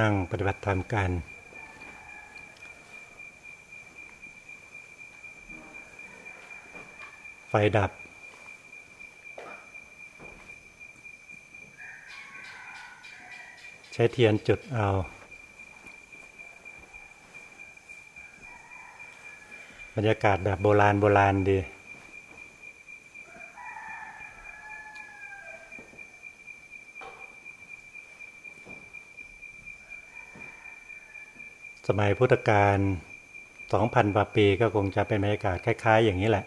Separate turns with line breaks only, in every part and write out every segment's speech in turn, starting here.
นั่งปฏิบัติธรรมกัน ไฟดับ ใช้เทียนจุดเอา บรรยากาศแบบโบราณโบราณดี มัยพุทธกาลสองพันกว่าปีก็คงจะเป็นบรรยากาศคล้าย ๆ อย่างนี้แหละ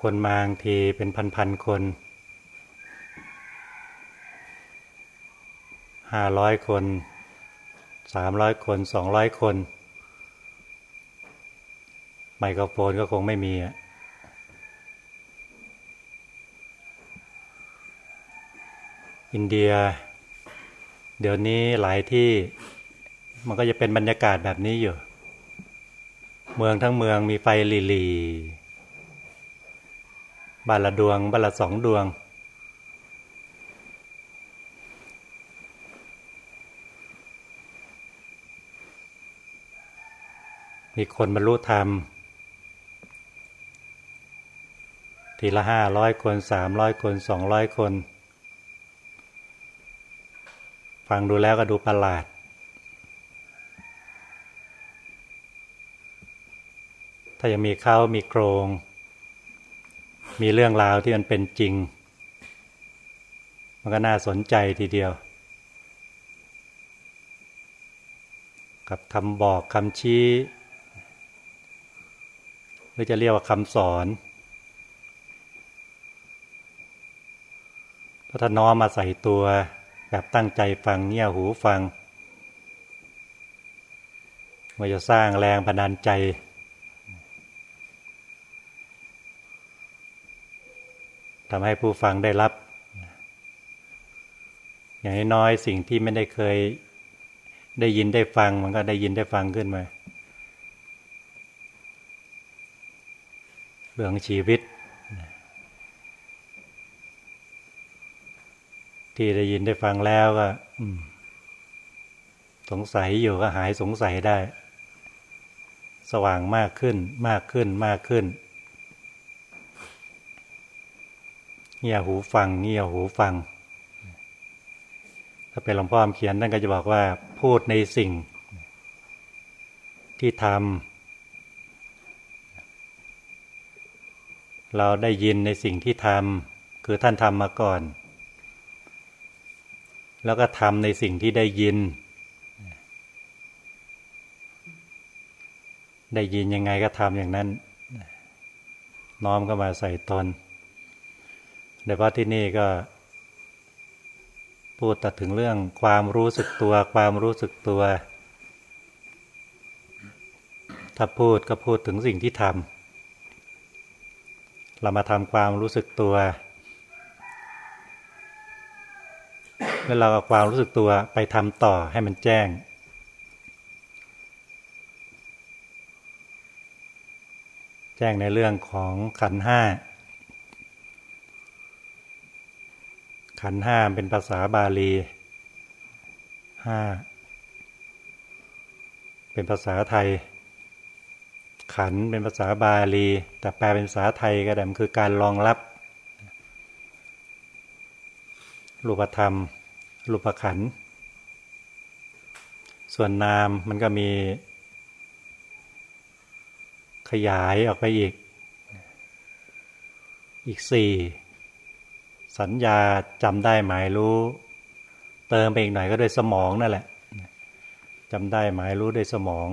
คนมาบางทีเป็นพันๆคนห้าร้อยคนสามร้อยคนสองร้อยคน ไมโครโฟนก็คงไม่มีอะ อินเดีย เดี๋ยวนี้หลายที่มันก็จะเป็นบรรยากาศแบบนี้อยู่ เมืองทั้งเมืองมีไฟลีลีบาละดวงบาละสองดวง มีคนบรรลุธรรม ทีละห้าร้อยคนสามร้อยคนสองร้อยคน ฟังดูแล้วก็ดูประหลาด ถ้ายังมีเขามีโครง มีเรื่องราวที่มันเป็นจริง มันก็น่าสนใจทีเดียว กับคำบอกคำชี้ หรือจะเรียกว่าคำสอนพระทน้อมมาใส่ตัว แบบตั้งใจฟังเงี่ยหูฟังว่าจะสร้างแรงพนันใจ ทำให้ผู้ฟังได้รับ อย่างน้อยสิ่งที่ไม่ได้เคยได้ยินได้ฟัง มันก็ได้ยินได้ฟังขึ้นมา เรื่องชีวิต ที่ได้ยินได้ฟังแล้วก็สงสัยอยู่ก็หายสงสัยได้ สว่างมากขึ้น มากขึ้นมากขึ้นเงี่ยหูฟังเงี่ยหูฟัง ถ้าเป็นหลวงพ่อเขียนท่านก็จะบอกว่า พูดในสิ่ง ที่ทำเราได้ยินในสิ่งที่ทำคือท่านทำมาก่อน แล้วก็ทำในสิ่งที่ได้ยิน ได้ยินยังไงก็ทำอย่างนั้น น้อมก็มาใส่ตนโดยเฉพาที่นี่ก็ พูดตัดถึงเรื่องความรู้สึกตัว ความรู้สึกตัว ถ้าพูดก็พูดถึงสิ่งที่ทำเรามาทำความรู้สึกตัว แล้วเราเอาความรู้สึกตัวไปทำต่อให้มันแจ้ง แจ้งในเรื่องของขันห้า ขันห้าเป็นภาษาบาลีห้าเป็นภาษาไทย ขันเป็นภาษาบาลี แต่แปลเป็นภาษาไทยก็ได้มันคือการรองรับรูปธรรม รูปขัน ส่วนนามมันก็มี ขยายออกไปอีก อีกสี่สัญญาจำได้หมายรู้ เติมไปอีกหน่อยก็ด้วยสมองนั่นแหละจำได้หมายรู้ด้วยสมอง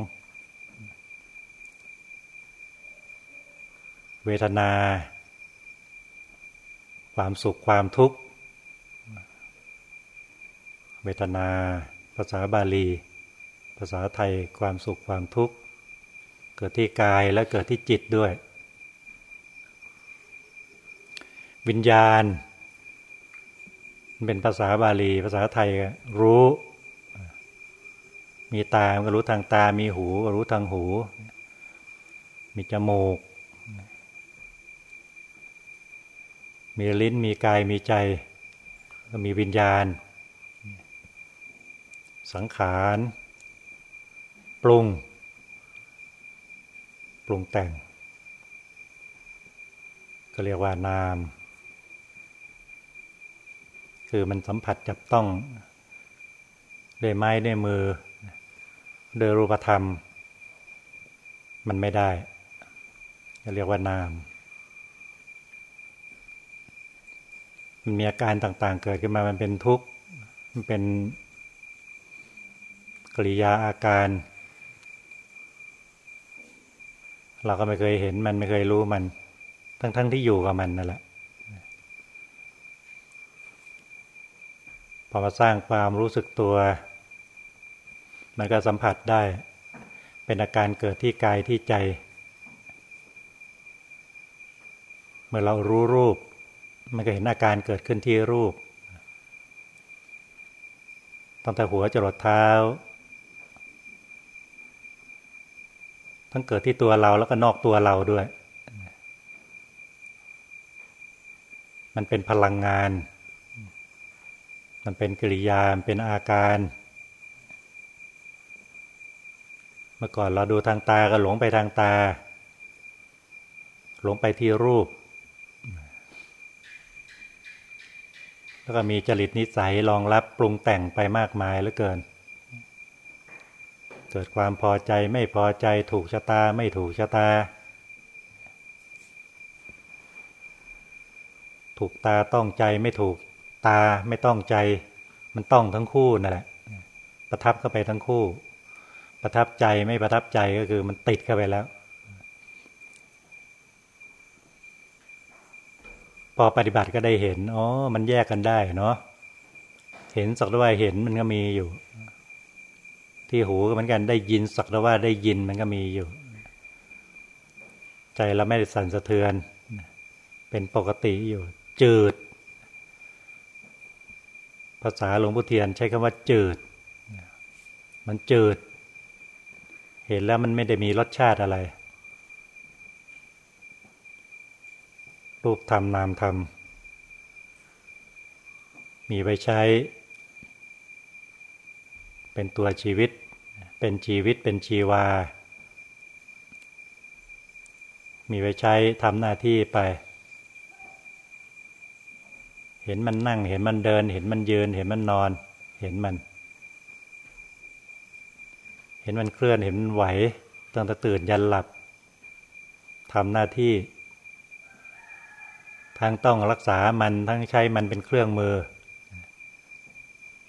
เวทนา ความสุขความทุกข์ เวทนา ภาษาบาลี ภาษาไทยความสุขความทุกข์ เกิดที่กายและเกิดที่จิตด้วย วิญญาณ เป็นภาษาบาลี ภาษาไทยรู้ มีตาก็รู้ทางตา มีหูก็รู้ทางหู มีจมูก มีลิ้นมีกายมีใจก็มีวิญญาณ สังขาร ปรุง ปรุงแต่ง ก็เรียกว่านาม คือมันสัมผัสจับต้องด้วยไม้ด้วยมือโดยรูปธรรม มันไม่ได้จะเรียกว่านาม มันมีอาการต่างๆ เกิดขึ้นมามันเป็นทุกข์ มันเป็น กริยาอาการ เราก็ไม่เคยเห็นมันไม่เคยรู้มัน ทั้งๆทที่อยู่กับมันนั่นแหละพอมาสร้างความรู้สึกตัว มันก็สัมผัสได้ เป็นอาการเกิดที่กายที่ใจ เมื่อเรารู้รูป มันก็เห็นอาการเกิดขึ้นที่รูปตั้งแต่หัวจรดเท้า ทั้งเกิดที่ตัวเราแล้วก็นอกตัวเราด้วย มันเป็นพลังงาน มันเป็นกิริยามเป็นอาการ เมื่อก่อนเราดูทางตาก็หลงไปทางตา หลงไปที่รูป แล้วก็มีจริตนิสัยรองรับปรุงแต่งไปมากมายเหลือเกิน เกิดความพอใจไม่พอใจถูกชะตาไม่ถูกชะตา ถูกตาต้องใจไม่ถูกตาไม่ต้องใจ มันต้องทั้งคู่นั่นแหละ ประทับเข้าไปทั้งคู่ ประทับใจไม่ประทับใจก็คือมันติดเข้าไปแล้ว พอปฏิบัติก็ได้เห็นอ๋อมันแยกกันได้เนาะเห็นสักด้ว่าเห็นมันก็มีอยู่ ที่หูก็เหมือนกันได้ยินสักว่าได้ยินมันก็มีอยู่ ใจเราไม่ได้สั่นสะเทือน เป็นปกติอยู่ จืด ภาษาหลวงพุทเทียนใช้คำว่าจืด มันจืด เห็นแล้วมันไม่ได้มีรสชาติอะไร รูปธรรมนามธรรม มีไว้ใช้เป็นตัวชีวิต เป็นชีวิตเป็นชีวา มีไว้ใช้ทำหน้าที่ไป เห็นมันนั่ง เห็นมันเดิน เห็นมันยืน เห็นมันนอน เห็นมัน เห็นมันเคลื่อนเห็นมันไหวตั้งแต่ตื่นยันหลับทำหน้าที่ ทั้งต้องรักษามันทั้งใช้มันเป็นเครื่องมือ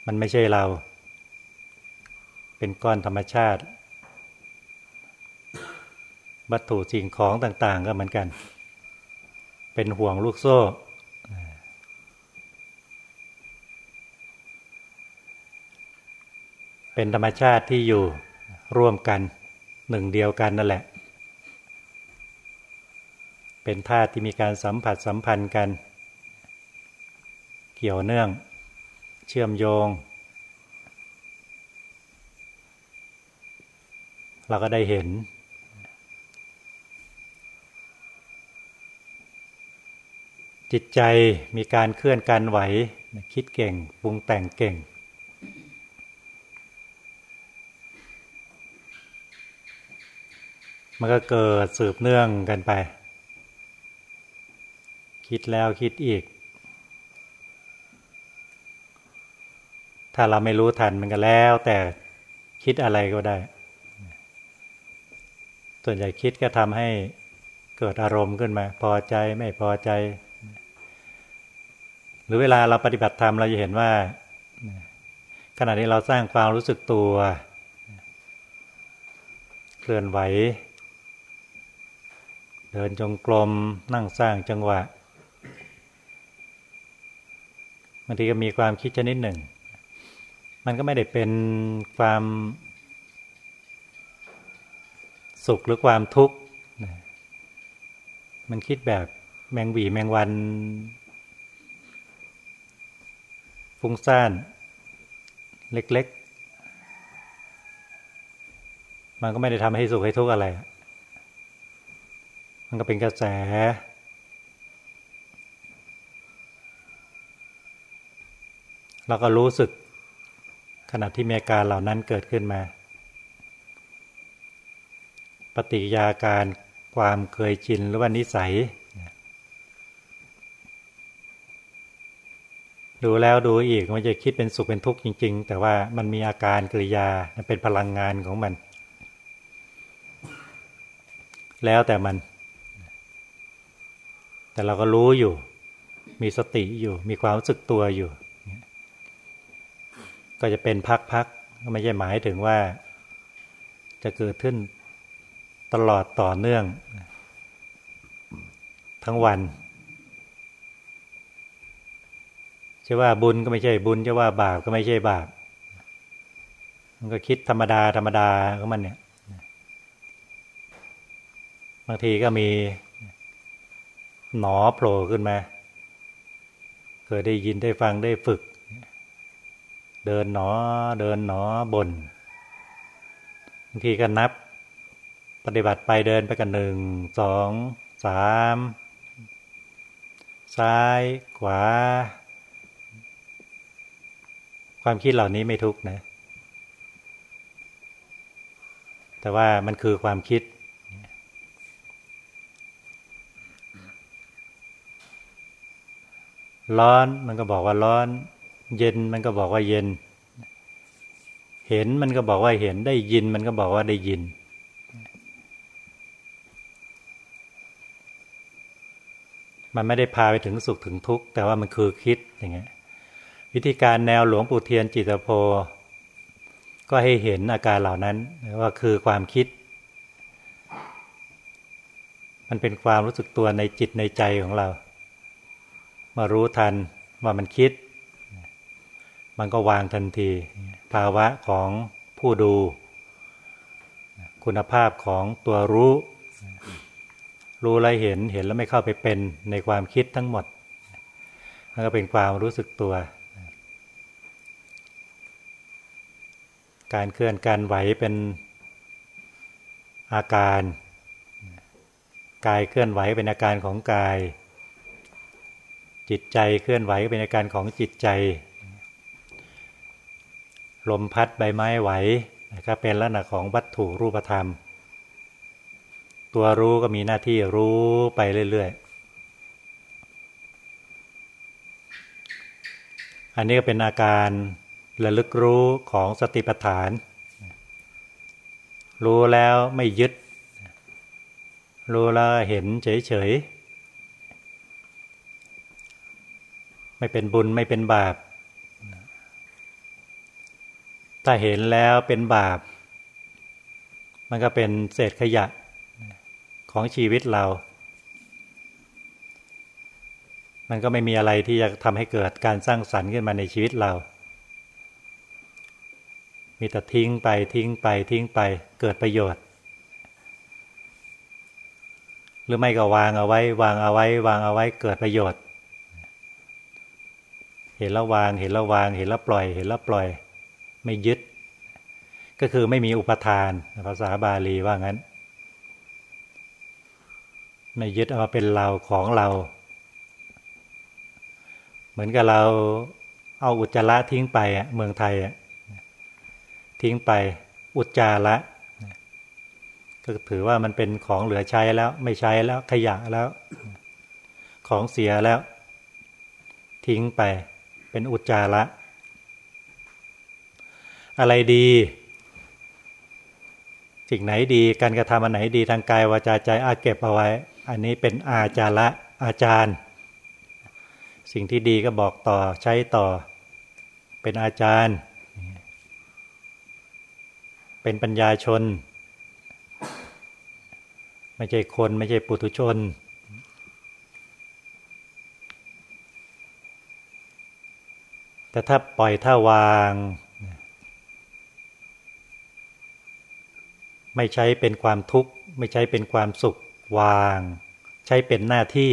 มันไม่ใช่เรา เป็นก้อนธรรมชาติ วัตถุสิ่งของต่าง ๆ ก็เหมือนกัน เป็นห่วงลูกโซ่ เป็นธรรมชาติที่อยู่ร่วมกันหนึ่งเดียวกันนั่นแหละ เป็นธาตุที่มีการสัมผัสสัมพันธ์กัน เกี่ยวเนื่อง เชื่อมโยง เราก็ได้เห็น จิตใจมีการเคลื่อนการไหว คิดเก่งปรุงแต่งเก่ง มันก็เกิดสืบเนื่องกันไป คิดแล้วคิดอีก ถ้าเราไม่รู้ทันมันก็แล้วแต่คิดอะไรก็ได้ ส่วนใหญ่คิดก็ทำให้เกิดอารมณ์ขึ้นมา พอใจไม่พอใจ หรือเวลาเราปฏิบัติธรรมเราจะเห็นว่า ขณะนี้เราสร้างความรู้สึกตัว เคลื่อนไหว เดินจงกรมนั่งสร้างจังหวะบางทีก็มีความคิดชนิดหนึ่ง มันก็ไม่ได้เป็นความ สุขหรือความทุกข์มันคิดแบบแมงวีแมงวันฟุ้งซ่าน เล็ก ๆ มันก็ไม่ได้ทำให้สุขให้ทุกข์อะไร มันก็เป็นกระแสเราก็รู้สึกขณะที่เมีากาเหล่านั้นเกิดขึ้นมา ปฏิยาการความเคยชินหรือว่านิสัย ดูแล้วดูอีกมันจะคิดเป็นสุขเป็นทุกข์จริง ๆ แต่ว่ามันมีอาการกริยาเป็นพลังงานของมัน แล้วแต่มัน แต่เราก็รู้อยู่ มีสติอยู่ มีความรู้สึกตัวอยู่ ก็จะเป็นพักๆก็ไม่ใช่หมายถึงว่าจะเกิดขึ้น ตลอดต่อเนื่อง ทั้งวันจะว่าบุญก็ไม่ใช่บุญจะว่าบาปก็ไม่ใช่บาป มันก็คิดธรรมดาธรรมดาของมันเนี่ยบางทีก็มีหนอโผล่ขึ้นมาเคยได้ยินได้ฟังได้ฝึก เดินหนอ เดินหนอบนบางทีก็นับ ปฏิบัติไปเดินไปกันหนึ่งสองสามซ้ายขวา ความคิดเหล่านี้ไม่ทุกนะ แต่ว่ามันคือความคิด ร้อนมันก็บอกว่าร้อน เย็นมันก็บอกว่าเย็น เห็นมันก็บอกว่าเห็นได้ยินมันก็บอกว่าได้ยิน มันไม่ได้พาไปถึงสุขถึงทุกข์แต่ว่ามันคือคิดอย่างเงี้ยวิธีการแนวหลวงปู่เทียนจิตโพก็ให้เห็นอาการเหล่านั้นว่าคือความคิด มันเป็นความรู้สึกตัวในจิตในใจของเรา มารู้ทันว่ามันคิด มันก็วางทันที ภาวะของผู้ดู คุณภาพของตัวรู้ รู้แล้วเห็นเห็นแล้วไม่เข้าไปเป็นในความคิดทั้งหมดมันก็เป็นความรู้สึกตัว การเคลื่อนการไหวเป็นอาการ กายเคลื่อนไหวเป็นอาการของกาย จิตใจเคลื่อนไหวเป็นอาการของจิตใจ ลมพัดใบไม้ไหวก็เป็นลักษณะของวัตถุรูปธรรม ตัวรู้ก็มีหน้าที่รู้ไปเรื่อยๆ อันนี้ก็เป็นอาการระลึกรู้ของสติปัฏฐาน รู้แล้วไม่ยึด รู้แล้วเห็นเฉยๆ ไม่เป็นบุญไม่เป็นบาป ถ้าเห็นแล้วเป็นบาป มันก็เป็นเศษขยะ ของชีวิตเรา มันก็ไม่มีอะไรที่จะทำให้เกิดการสร้างสรรค์ขึ้นมาในชีวิตเรา มีแต่ทิ้งไปทิ้งไปทิ้งไปเกิดประโยชน์ หรือไม่ก็วางเอาไว้ วางเอาไว้ วางเอาไว้เกิดประโยชน์ เห็นแล้ววางเห็นแล้ววาง เห็นแล้วปล่อย เห็นแล้วปล่อย ไม่ยึด ก็คือไม่มีอุปทานภาษาบาลีว่างั้น ไม่ยึดเอาเป็นเราของเรา เหมือนกับเราเอาอุจจาระทิ้งไปอะเมืองไทยอะทิ้งไปอุจจาระก็ถือว่ามันเป็นของเหลือใช้แล้ว ไม่ใช้แล้วขยะแล้ว ของเสียแล้ว ทิ้งไป เป็นอุจจาระ อะไรดี สิ่งไหนดีการกระทำอันไหนดีทางกายวาจาใจอาเก็บเอาไว้ อันนี้เป็นอาจาระอาจารย์ สิ่งที่ดีก็บอกต่อใช้ต่อ เป็นอาจารย์ เป็นปัญญาชน ไม่ใช่คนไม่ใช่ปุถุชน แต่ถ้าปล่อยถ้าวางไม่ใช้เป็นความทุกข์ ไม่ใช้เป็นความสุข วาง ใช้เป็นหน้าที่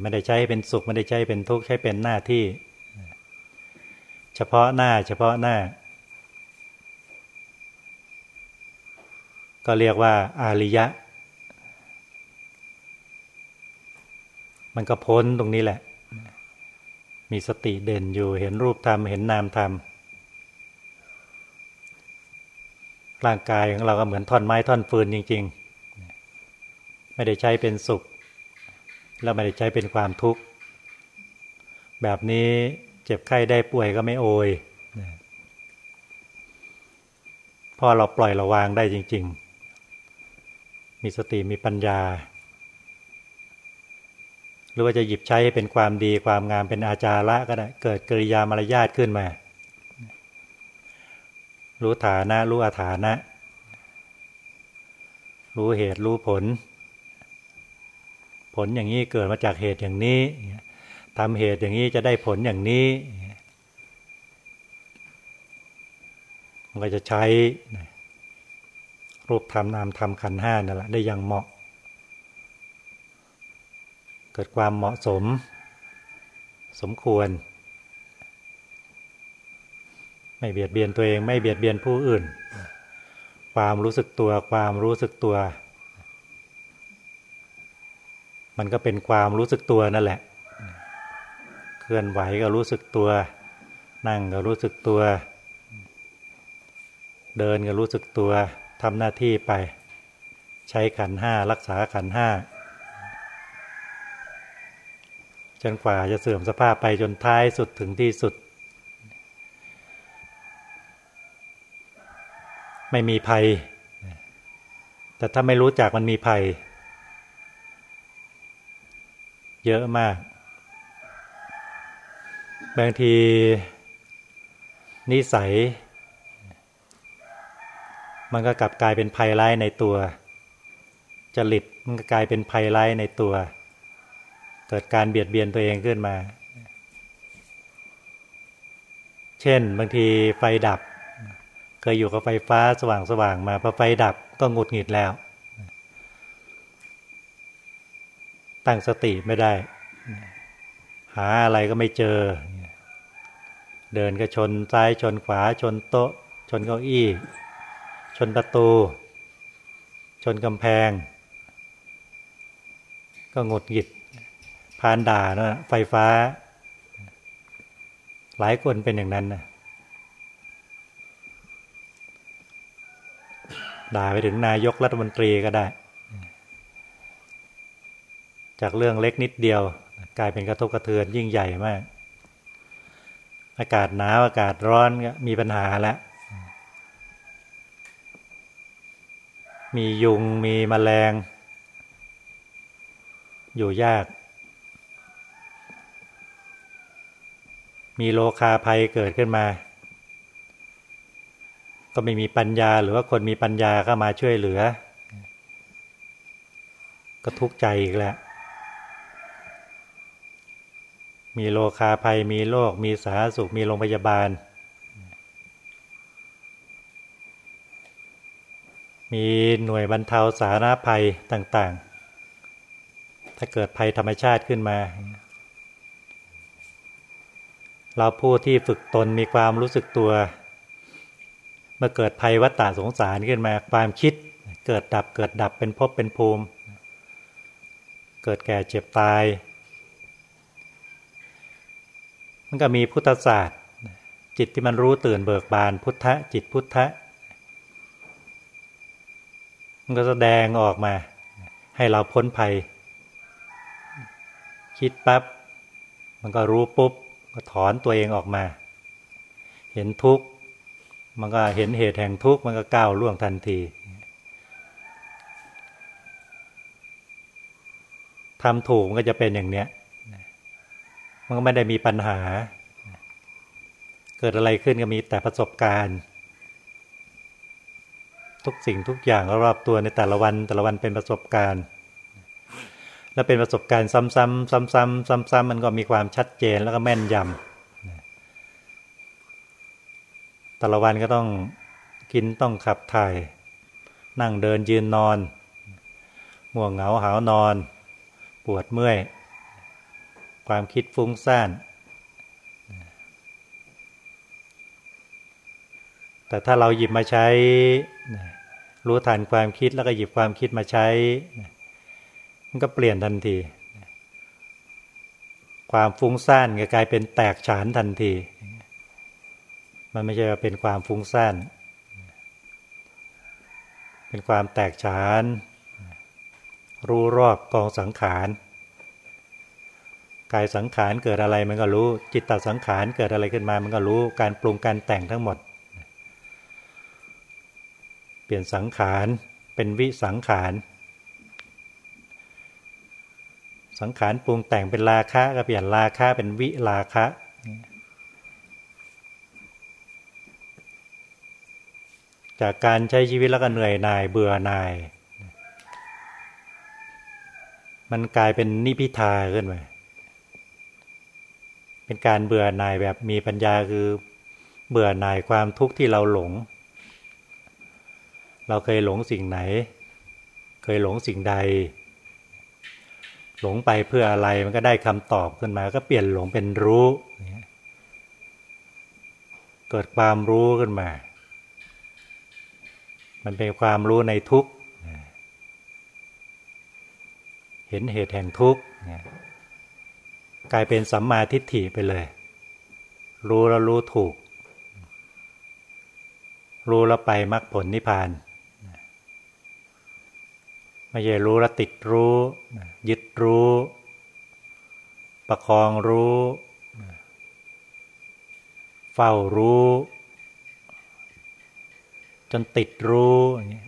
ไม่ได้ใช้เป็นสุขไม่ได้ใช้เป็นทุกข์ใช้เป็นหน้าที่ เฉพาะหน้าเฉพาะหน้า ก็เรียกว่าอาริยะ มันก็พ้นตรงนี้แหละ มีสติเด่นอยู่เห็นรูปธรรมเห็นนามธรรมร่างกายของเราก็เหมือนท่อนไม้ท่อนฟืนจริง ๆ ไม่ได้ใช้เป็นสุข แล้วไม่ได้ใช้เป็นความทุกข์ แบบนี้เจ็บไข้ได้ป่วยก็ไม่โอยพอเราปล่อยเราวางได้จริง ๆ มีสติมีปัญญา หรือว่าจะหยิบใช้ให้เป็นความดีความงามเป็นอาจาระก็ได้เกิดกิริยามารยาทขึ้นมา รู้ฐานะ รู้อาฐานะ รู้เหตุรู้ผล ลอย่างนี้เกิดมาจากเหตุอย่างนี้ทำเหตุอย่างนี้จะได้ผลอย่างนี้ มันก็จะใช้รูปธรรมนามธรรมขันห้านั่นแหละได้อย่างเหมาะ เกิดความเหมาะสม สมควร ไม่เบียดเบียนตัวเอง ไม่เบียดเบียนผู้อื่น ความรู้สึกตัวความรู้สึกตัว มันก็เป็นความรู้สึกตัวนั่นแหละ เคลื่อนไหวก็รู้สึกตัว นั่งก็รู้สึกตัว เดินก็รู้สึกตัวทำหน้าที่ไป ใช้ขันห้ารักษาขันห้าจนกว่าจะเสื่อมสภาพไปจนท้ายสุดถึงที่สุด ไม่มีภัย แต่ถ้าไม่รู้จักมันมีภัย เยอะมาก บางที นิสัย มันก็กลับกลายเป็นภัยร้ายในตัว จริตมันก็กลายเป็นภัยร้ายในตัว เกิดการเบียดเบียนตัวเองขึ้นมา เช่น บางทีไฟดับ เคยอยู่กับไฟฟ้าสว่างสว่างมาพอไฟดับก็งุดหงิดแล้ว ตั้งสติไม่ได้ หาอะไรก็ไม่เจอ เดินก็ชนซ้ายชนขวา ชนโต๊ะ ชนเก้าอี้ ชนประตู ชนกำแพง ก็งดหงิดพานด่านะไฟฟ้า หลายคนเป็นอย่างนั้นนะด่าไปถึงนายกรัฐมนตรีก็ได้ จากเรื่องเล็กนิดเดียว กลายเป็นกระทบกระเทือนยิ่งใหญ่มาก อากาศหนาวอากาศร้อนมีปัญหาแล้วมียุงมีมแมลง อยู่ยาก มีโลคาภัยเกิดขึ้นมา ก็ไม่มีปัญญาหรือว่าคนมีปัญญาก็มาช่วยเหลือ ก็ทุกข์ใจอีกแล้ว มีโลคาภัย มีโรค มีสาธารณสุข มีโรงพยาบาล มีหน่วยบรรเทาสาธารณภัยต่างๆ ถ้าเกิดภัยธรรมชาติขึ้นมา เราผู้ที่ฝึกตนมีความรู้สึกตัว เมื่อเกิดภัยวัฏฏะสงสารขึ้นมา ความคิดเกิดดับเกิดดับเป็นภพเป็นภูมิ เกิดแก่เจ็บตาย มันก็มีพุทธศาสตร์ จิตที่มันรู้ตื่นเบิกบานพุทธะจิตพุทธะมันก็แสดงออกมา ให้เราพ้นภัย คิดปั๊บมันก็รู้ปุ๊บ ก็ถอนตัวเองออกมา เห็นทุกข์มันก็เห็นเหตุแห่งทุกข์มันก็ก้าวล่วงทันทีทำถูกมันก็จะเป็นอย่างเนี้ย มันก็ไม่ได้มีปัญหา เกิดอะไรขึ้นก็มีแต่ประสบการณ์ ทุกสิ่งทุกอย่างรอบตัวในแต่ละวัน แต่ละวันเป็นประสบการณ์ แล้วเป็นประสบการณ์ซ้ำๆซ้ำๆซ้ำๆมันก็มีความชัดเจนแล้วก็แม่นยำแต่ละวันก็ต้องกินต้องขับถ่าย นั่งเดินยืนนอนม่วงเหงาหาวนอน ปวดเมื่อย ความคิดฟุ้งซ่าน แต่ถ้าเราหยิบมาใช้ รู้ทันความคิดแล้วก็หยิบความคิดมาใช้ มันก็เปลี่ยนทันที ความฟุ้งซ่านก็กลายเป็นแตกฉานทันที มันไม่ใช่ว่าเป็นความฟุ้งซ่าน เป็นความแตกฉาน รู้รอบกองสังขาร กายสังขารเกิดอะไรมันก็รู้ จิตตสังขารเกิดอะไรขึ้นมามันก็รู้การปรุงการแต่งทั้งหมด เปลี่ยนสังขารเป็นวิสังขารสังขารปรุงแต่งเป็นราคะก็เปลี่ยนราคะเป็นวิราคะ จากการใช้ชีวิตแล้วก็เหนื่อยหน่ายเบื่อหน่าย มันกลายเป็นนิพิทาขึ้นไป เป็นการเบื่อหน่ายแบบมีปัญญาคือเบื่อหน่ายความทุกข์ที่เราหลง เราเคยหลงสิ่งไหน เคยหลงสิ่งใด หลงไปเพื่ออะไรมันก็ได้คำตอบขึ้นมา ก็เปลี่ยนหลงเป็นรู้ เกิดความรู้ขึ้นมา มันเป็นความรู้ในทุกข์เห็นเหตุแห่งทุกข์ กลายเป็นสัมมาทิฏฐิไปเลย รู้แล้วรู้ถูก รู้แล้วไปมรรคผลนิพพานไม่ใช่รู้แล้วติดรู้ ยึดรู้ ประคองรู้ เฝ้ารู้ จนติดรู้อย่างนี้